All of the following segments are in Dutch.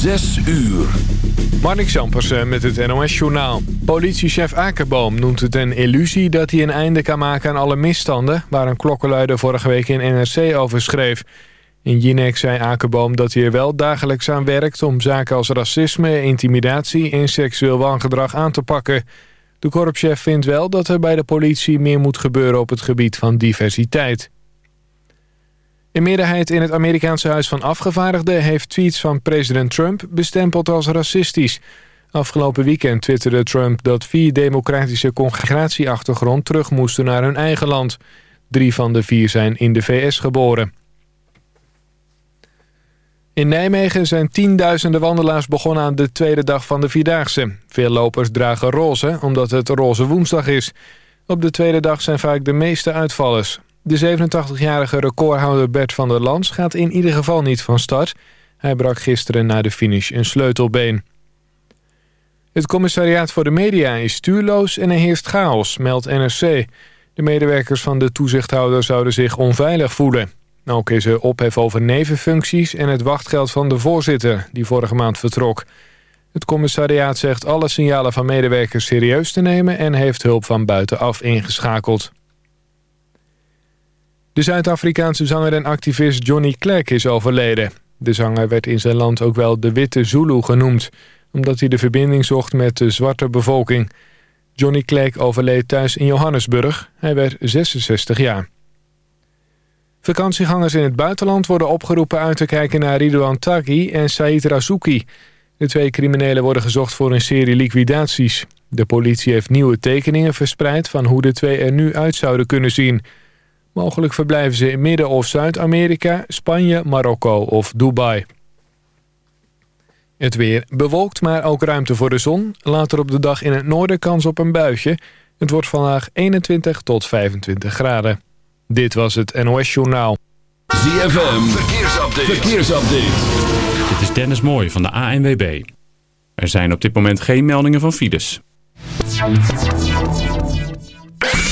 Zes uur. Marnik Sampersen met het NOS-journaal. Politiechef Akerboom noemt het een illusie dat hij een einde kan maken aan alle misstanden... waar een klokkenluider vorige week in NRC over schreef. In Jinek zei Akerboom dat hij er wel dagelijks aan werkt... om zaken als racisme, intimidatie en seksueel wangedrag aan te pakken. De korpschef vindt wel dat er bij de politie meer moet gebeuren op het gebied van diversiteit. Een meerderheid in het Amerikaanse Huis van Afgevaardigden... heeft tweets van president Trump bestempeld als racistisch. Afgelopen weekend twitterde Trump dat vier democratische congregatieachtergrond... terug moesten naar hun eigen land. Drie van de vier zijn in de VS geboren. In Nijmegen zijn tienduizenden wandelaars begonnen aan de tweede dag van de Vierdaagse. Veel lopers dragen roze, omdat het roze woensdag is. Op de tweede dag zijn vaak de meeste uitvallers. De 87-jarige recordhouder Bert van der Lans gaat in ieder geval niet van start. Hij brak gisteren na de finish een sleutelbeen. Het commissariaat voor de media is stuurloos en er heerst chaos, meldt NRC. De medewerkers van de toezichthouder zouden zich onveilig voelen. Ook is er ophef over nevenfuncties en het wachtgeld van de voorzitter... die vorige maand vertrok. Het commissariaat zegt alle signalen van medewerkers serieus te nemen... en heeft hulp van buitenaf ingeschakeld. De Zuid-Afrikaanse zanger en activist Johnny Clegg is overleden. De zanger werd in zijn land ook wel de Witte Zulu genoemd... omdat hij de verbinding zocht met de zwarte bevolking. Johnny Clegg overleed thuis in Johannesburg. Hij werd 66 jaar. Vakantiegangers in het buitenland worden opgeroepen uit te kijken naar Ridouan Taghi en Said Razouki. De twee criminelen worden gezocht voor een serie liquidaties. De politie heeft nieuwe tekeningen verspreid van hoe de twee er nu uit zouden kunnen zien... Mogelijk verblijven ze in Midden- of Zuid-Amerika, Spanje, Marokko of Dubai. Het weer bewolkt, maar ook ruimte voor de zon. Later op de dag in het noorden kans op een buitje. Het wordt vandaag 21 tot 25 graden. Dit was het NOS Journaal. ZFM, verkeersupdate. verkeersupdate. Dit is Dennis Mooij van de ANWB. Er zijn op dit moment geen meldingen van files.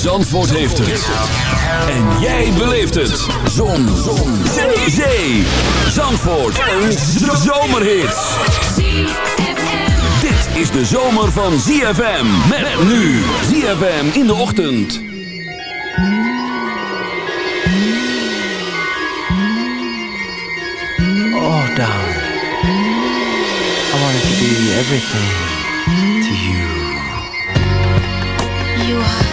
Zandvoort heeft het. En jij beleeft het. Zon. Zon. Zee. Zee. Zandvoort. Een zomerhit. Dit is de zomer van ZFM. Met nu. ZFM in de ochtend. Oh, darling. I wanted to be everything to you. You are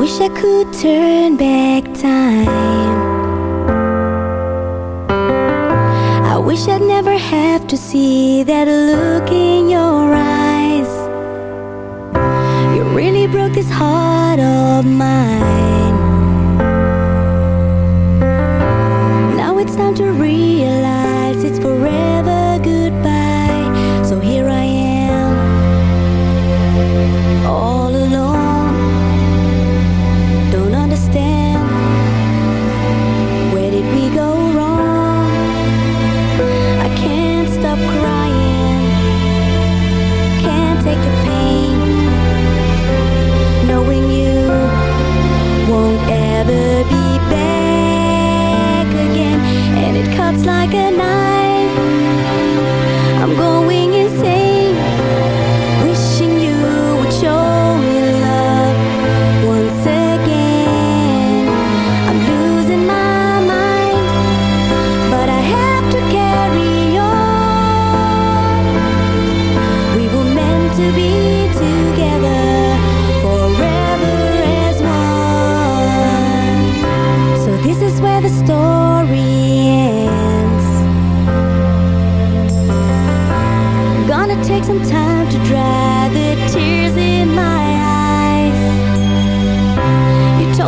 wish I could turn back time. I wish I'd never have to see that look in your eyes. You really broke this heart of mine. Now it's time to realize.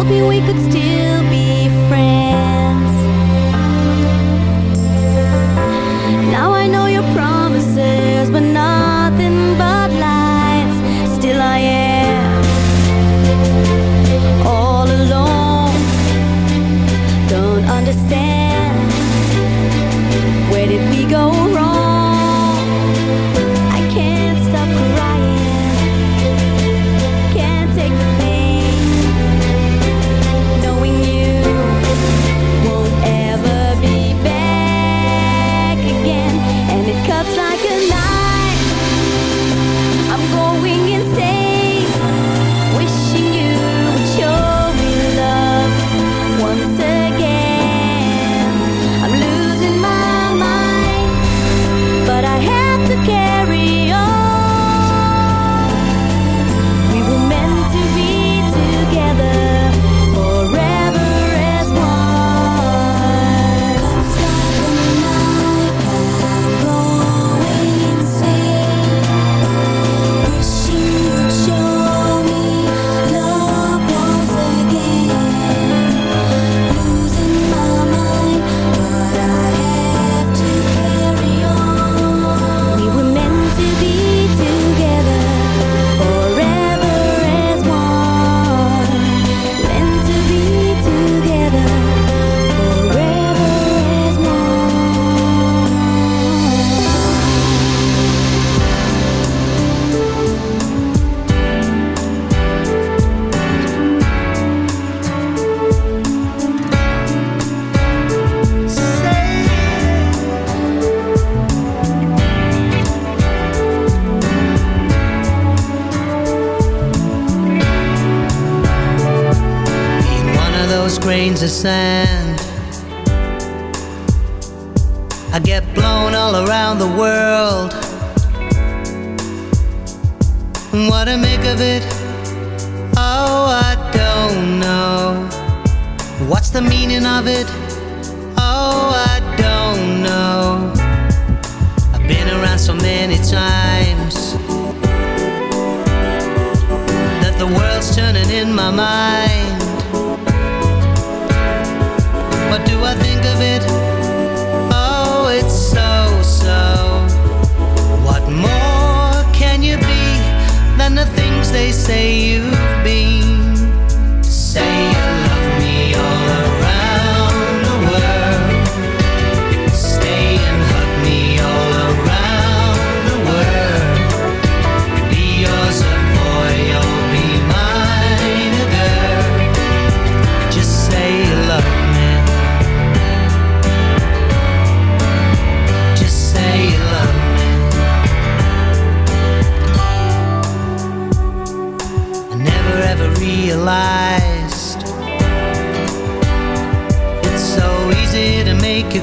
hoping we could still the meaning of it? Oh, I don't know. I've been around so many times that the world's turning in my mind. What do I think of it? Oh, it's so, so. What more can you be than the things they say you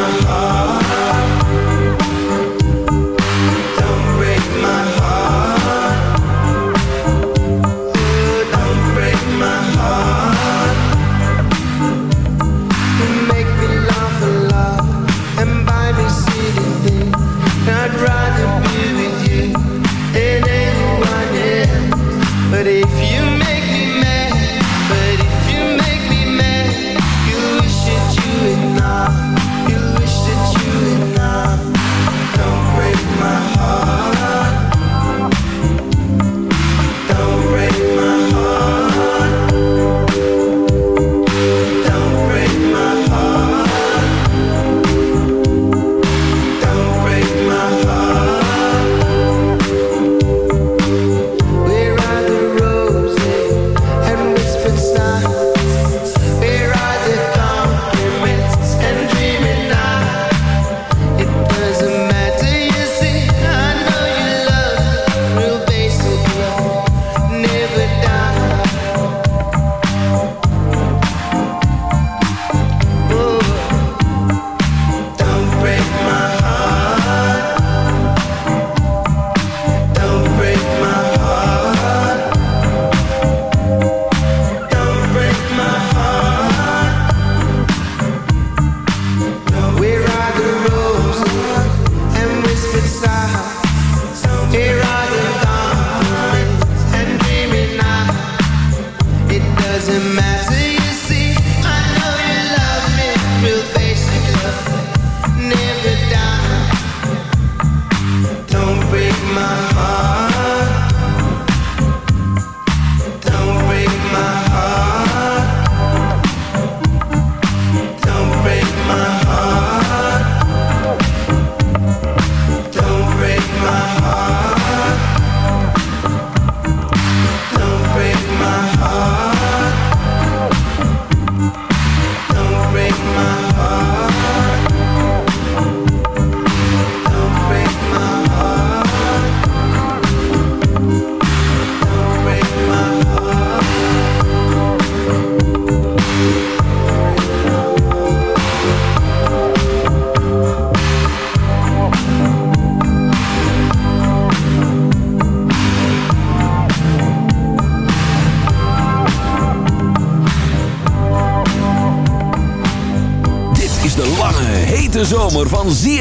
my heart.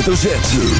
hoofdletter Z.